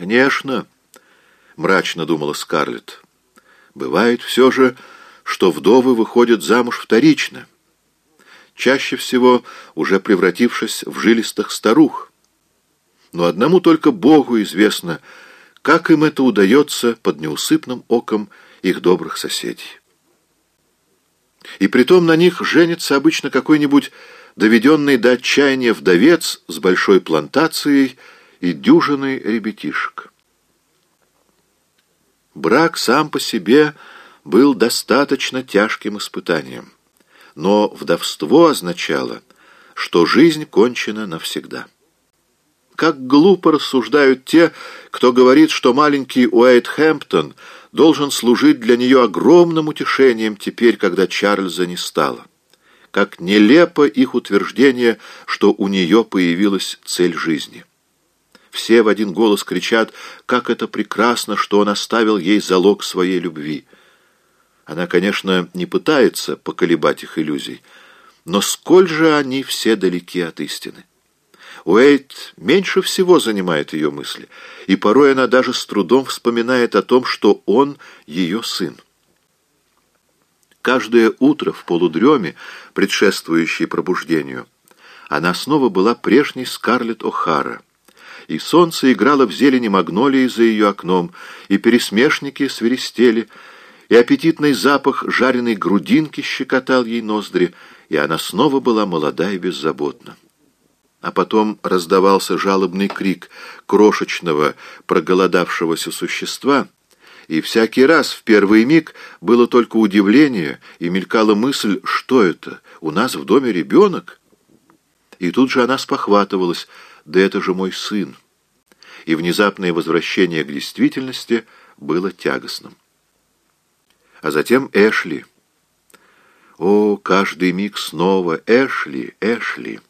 «Конечно», — мрачно думала Скарлетт. «Бывает все же, что вдовы выходят замуж вторично, чаще всего уже превратившись в жилистых старух. Но одному только Богу известно, как им это удается под неусыпным оком их добрых соседей. И притом на них женится обычно какой-нибудь доведенный до отчаяния вдовец с большой плантацией и дюжиной ребятишек. Брак сам по себе был достаточно тяжким испытанием, но вдовство означало, что жизнь кончена навсегда. Как глупо рассуждают те, кто говорит, что маленький Уэйт Хэмптон должен служить для нее огромным утешением теперь, когда Чарльза не стало. Как нелепо их утверждение, что у нее появилась цель жизни. Все в один голос кричат, как это прекрасно, что он оставил ей залог своей любви. Она, конечно, не пытается поколебать их иллюзий, но сколь же они все далеки от истины. Уэйт меньше всего занимает ее мысли, и порой она даже с трудом вспоминает о том, что он ее сын. Каждое утро в полудреме, предшествующей пробуждению, она снова была прежней Скарлетт О'Хара, и солнце играло в зелени магнолии за ее окном, и пересмешники свиристели, и аппетитный запах жареной грудинки щекотал ей ноздри, и она снова была молода и беззаботна а потом раздавался жалобный крик крошечного проголодавшегося существа, и всякий раз в первый миг было только удивление, и мелькала мысль, что это, у нас в доме ребенок? И тут же она спохватывалась, да это же мой сын. И внезапное возвращение к действительности было тягостным. А затем Эшли. О, каждый миг снова Эшли, Эшли.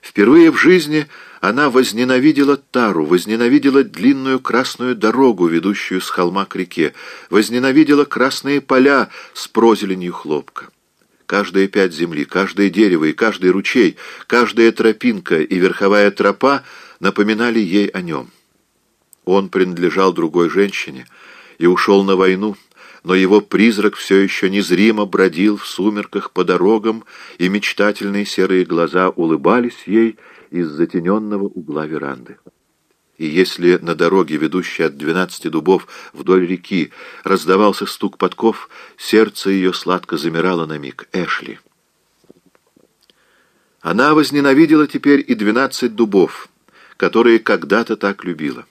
Впервые в жизни она возненавидела Тару, возненавидела длинную красную дорогу, ведущую с холма к реке, возненавидела красные поля с прозеленью хлопка. Каждая пять земли, каждое дерево и каждый ручей, каждая тропинка и верховая тропа напоминали ей о нем. Он принадлежал другой женщине и ушел на войну, но его призрак все еще незримо бродил в сумерках по дорогам, и мечтательные серые глаза улыбались ей из затененного угла веранды. И если на дороге, ведущей от двенадцати дубов вдоль реки, раздавался стук подков, сердце ее сладко замирало на миг. Эшли. Она возненавидела теперь и двенадцать дубов, которые когда-то так любила.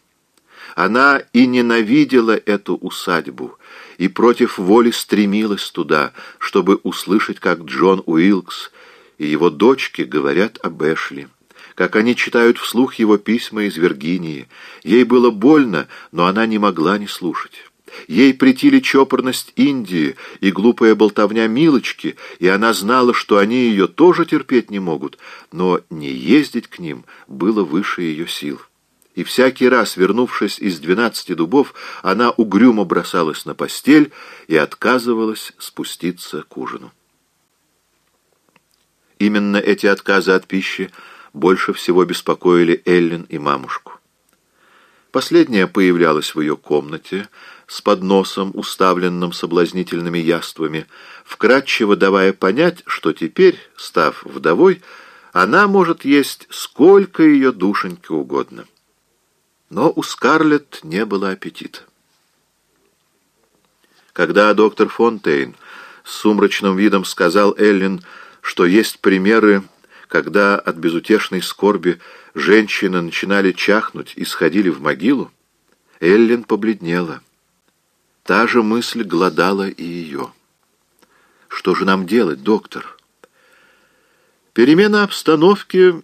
Она и ненавидела эту усадьбу, и против воли стремилась туда, чтобы услышать, как Джон Уилкс и его дочки говорят об Эшли, как они читают вслух его письма из Виргинии. Ей было больно, но она не могла не слушать. Ей претили чопорность Индии и глупая болтовня Милочки, и она знала, что они ее тоже терпеть не могут, но не ездить к ним было выше ее сил и всякий раз, вернувшись из двенадцати дубов, она угрюмо бросалась на постель и отказывалась спуститься к ужину. Именно эти отказы от пищи больше всего беспокоили Эллен и мамушку. Последняя появлялась в ее комнате с подносом, уставленным соблазнительными яствами, вкратчиво давая понять, что теперь, став вдовой, она может есть сколько ее душеньки угодно. Но у Скарлетт не было аппетита. Когда доктор Фонтейн с сумрачным видом сказал Эллен, что есть примеры, когда от безутешной скорби женщины начинали чахнуть и сходили в могилу, Эллен побледнела. Та же мысль глодала и ее. «Что же нам делать, доктор?» Перемена обстановки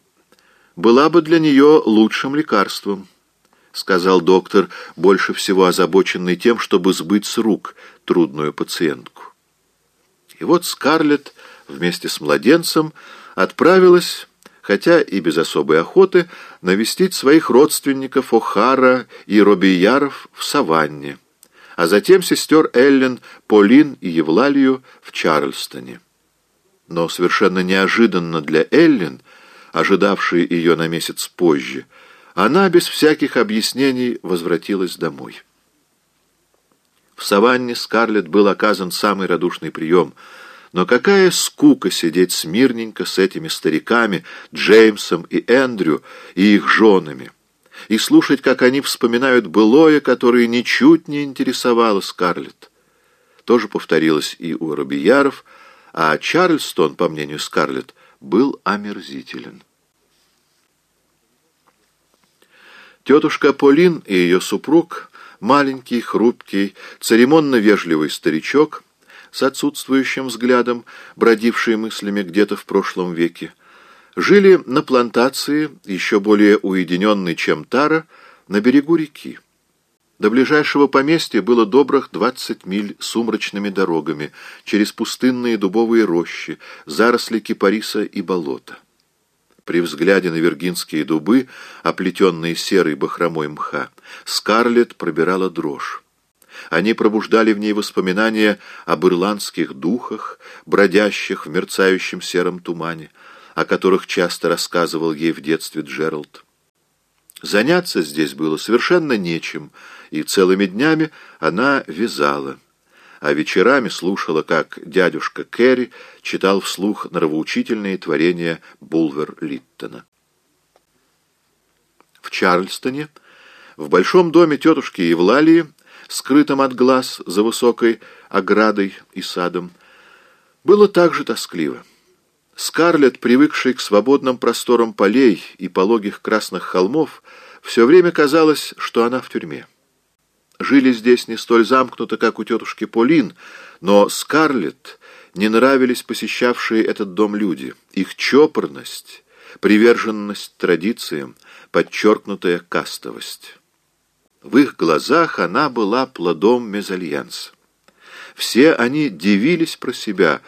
была бы для нее лучшим лекарством. — сказал доктор, больше всего озабоченный тем, чтобы сбыть с рук трудную пациентку. И вот Скарлетт вместе с младенцем отправилась, хотя и без особой охоты, навестить своих родственников О'Хара и Робияров в Саванне, а затем сестер Эллен, Полин и Евлалию в Чарльстоне. Но совершенно неожиданно для Эллен, ожидавшей ее на месяц позже, Она без всяких объяснений возвратилась домой. В саванне Скарлетт был оказан самый радушный прием — но какая скука сидеть смирненько с этими стариками, Джеймсом и Эндрю, и их женами, и слушать, как они вспоминают былое, которое ничуть не интересовало Скарлетт. Тоже повторилось и у Робияров, а Чарльстон, по мнению Скарлетт, был омерзителен. Тетушка Полин и ее супруг, маленький, хрупкий, церемонно-вежливый старичок — с отсутствующим взглядом, бродившие мыслями где-то в прошлом веке, жили на плантации, еще более уединенной, чем Тара, на берегу реки. До ближайшего поместья было добрых двадцать миль сумрачными дорогами, через пустынные дубовые рощи, заросли кипариса и болота. При взгляде на виргинские дубы, оплетенные серой бахромой мха, Скарлетт пробирала дрожь. Они пробуждали в ней воспоминания об ирландских духах, бродящих в мерцающем сером тумане, о которых часто рассказывал ей в детстве Джеральд. Заняться здесь было совершенно нечем, и целыми днями она вязала, а вечерами слушала, как дядюшка Керри читал вслух нравоучительные творения Булвер-Литтона. В Чарльстоне, в большом доме тетушки Евлалии, скрытым от глаз за высокой оградой и садом, было также тоскливо. Скарлетт, привыкшей к свободным просторам полей и пологих красных холмов, все время казалось, что она в тюрьме. Жили здесь не столь замкнуто, как у тетушки Полин, но Скарлетт не нравились посещавшие этот дом люди. Их чопорность, приверженность традициям, подчеркнутая кастовость. В их глазах она была плодом мезальянса. Все они дивились про себя,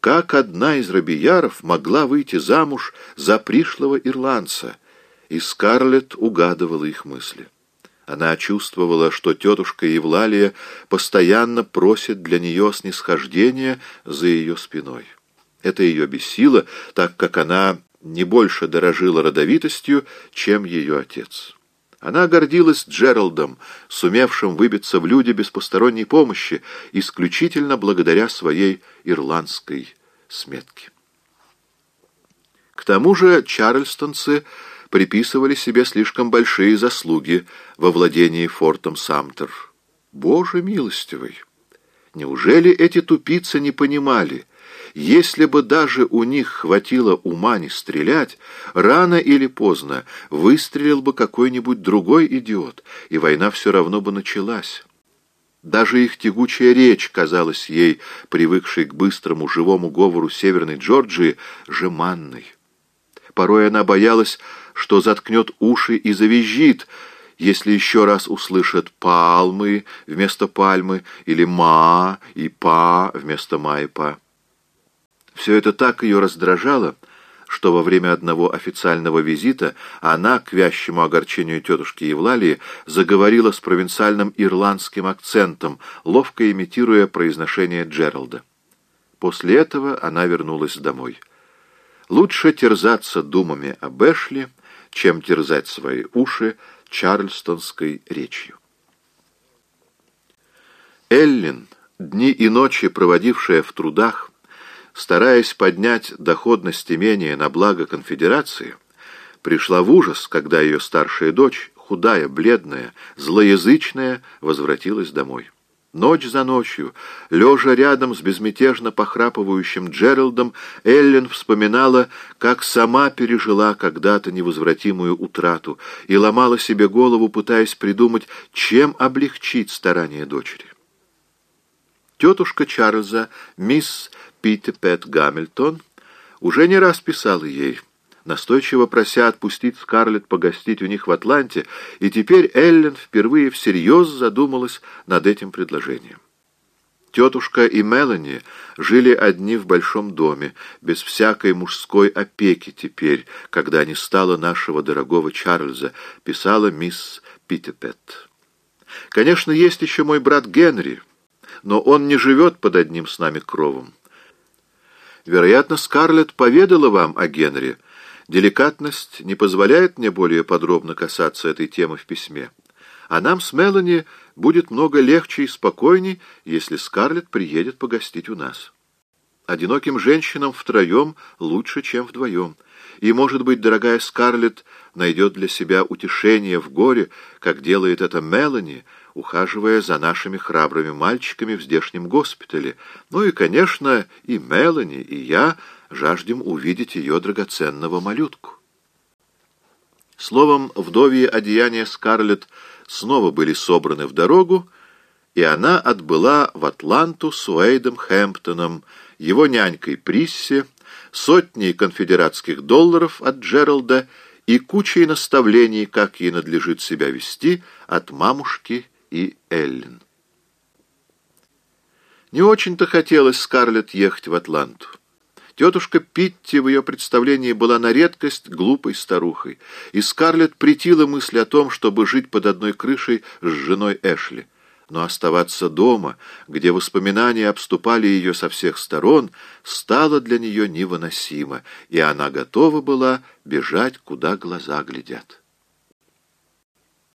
как одна из рабияров могла выйти замуж за пришлого ирландца, и Скарлетт угадывала их мысли. Она чувствовала, что тетушка Евлалия постоянно просит для нее снисхождения за ее спиной. Это ее бесило, так как она не больше дорожила родовитостью, чем ее отец. Она гордилась Джералдом, сумевшим выбиться в люди без посторонней помощи, исключительно благодаря своей ирландской сметке. К тому же чарльстонцы приписывали себе слишком большие заслуги во владении фортом Самтер. Боже милостивый! Неужели эти тупицы не понимали, если бы даже у них хватило ума не стрелять, рано или поздно выстрелил бы какой-нибудь другой идиот, и война все равно бы началась. Даже их тягучая речь казалась ей, привыкшей к быстрому живому говору Северной Джорджии, жеманной. Порой она боялась, что заткнет уши и завизжит, если еще раз услышат «палмы» вместо «пальмы» или «ма» и «па» вместо «ма» и «па». Все это так ее раздражало, что во время одного официального визита она, к вящему огорчению тетушки Евлалии, заговорила с провинциальным ирландским акцентом, ловко имитируя произношение Джералда. После этого она вернулась домой. Лучше терзаться думами об Эшли, чем терзать свои уши чарльстонской речью. Эллин, дни и ночи проводившая в трудах, стараясь поднять доходность имения на благо конфедерации, пришла в ужас, когда ее старшая дочь, худая, бледная, злоязычная, возвратилась домой. Ночь за ночью, лежа рядом с безмятежно похрапывающим Джералдом, Эллен вспоминала, как сама пережила когда-то невозвратимую утрату и ломала себе голову, пытаясь придумать, чем облегчить старания дочери. Тетушка Чарльза, мисс Питтипет Гамильтон уже не раз писал ей, настойчиво прося отпустить Скарлетт погостить у них в Атланте, и теперь Эллен впервые всерьез задумалась над этим предложением. Тетушка и Мелани жили одни в большом доме, без всякой мужской опеки теперь, когда не стало нашего дорогого Чарльза, писала мисс Питтипет. Конечно, есть еще мой брат Генри, но он не живет под одним с нами кровом. Вероятно, Скарлетт поведала вам о Генри. Деликатность не позволяет мне более подробно касаться этой темы в письме. А нам с Мелани будет много легче и спокойней, если Скарлетт приедет погостить у нас. Одиноким женщинам втроем лучше, чем вдвоем. И, может быть, дорогая Скарлетт найдет для себя утешение в горе, как делает это Мелани, ухаживая за нашими храбрыми мальчиками в здешнем госпитале. Ну и, конечно, и Мелани, и я жаждем увидеть ее драгоценного малютку. Словом, вдовье одеяния Скарлетт снова были собраны в дорогу, и она отбыла в Атланту с Уэйдом Хэмптоном, его нянькой Присси, сотней конфедератских долларов от Джералда и кучей наставлений, как ей надлежит себя вести, от мамушки и Эллен. Не очень-то хотелось Скарлетт ехать в Атланту. Тетушка Питти в ее представлении была на редкость глупой старухой, и Скарлетт претила мысль о том, чтобы жить под одной крышей с женой Эшли. Но оставаться дома, где воспоминания обступали ее со всех сторон, стало для нее невыносимо, и она готова была бежать, куда глаза глядят.